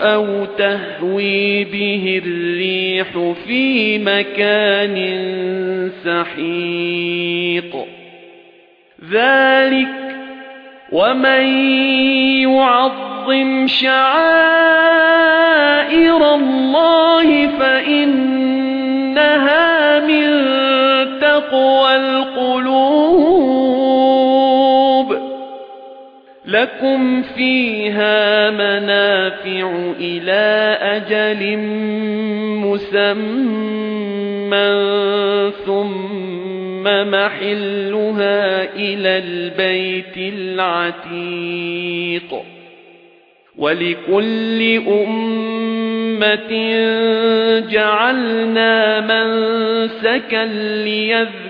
أَوْ تَهْوِي بِهِ الرِّيحُ فِي مَكَانٍ سَحِيقٍ. ذَلِكَ وَمَن يُعَظِّمْ شَعَائِرَ اللَّهِ فَإِنَّهَا مِن تَقْوَى الْقُلُوبِ لَكُمْ فِيهَا مَنَافِعُ إِلَى أَجَلٍ مُّسَمًّى ثُمَّ مَحِلُّهَا إِلَى الْبَيْتِ الْعَتِيقِ وَلِكُلِّ أُمَّةٍ جَعَلْنَا مَنسَكًا لِيَذْكُرُوا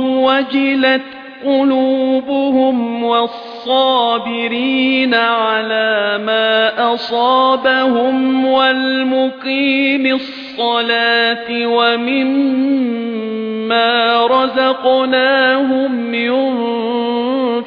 وَجِلَتْ قُلُوبُهُمْ وَالصَّابِرِينَ عَلَى مَا أَصَابَهُمْ وَالْمُقِيمِي الصَّلَاةِ وَمِمَّا رَزَقْنَاهُمْ يُنفِقُونَ.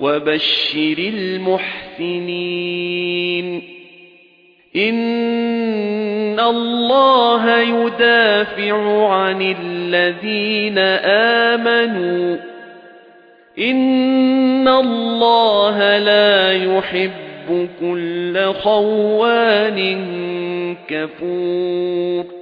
وَبَشِّرِ الْمُحْسِنِينَ. إِنَّ اللَّهَ يُدَافِعُ عَنِ الَّذِينَ آمَنُوا. إِنَّ اللَّهَ لَا يُحِبُّ كُلَّ خَوَّانٍ كَفُورٍ.